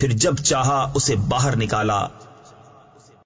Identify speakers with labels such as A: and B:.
A: پھر جب چاہا اسے باہر نکالا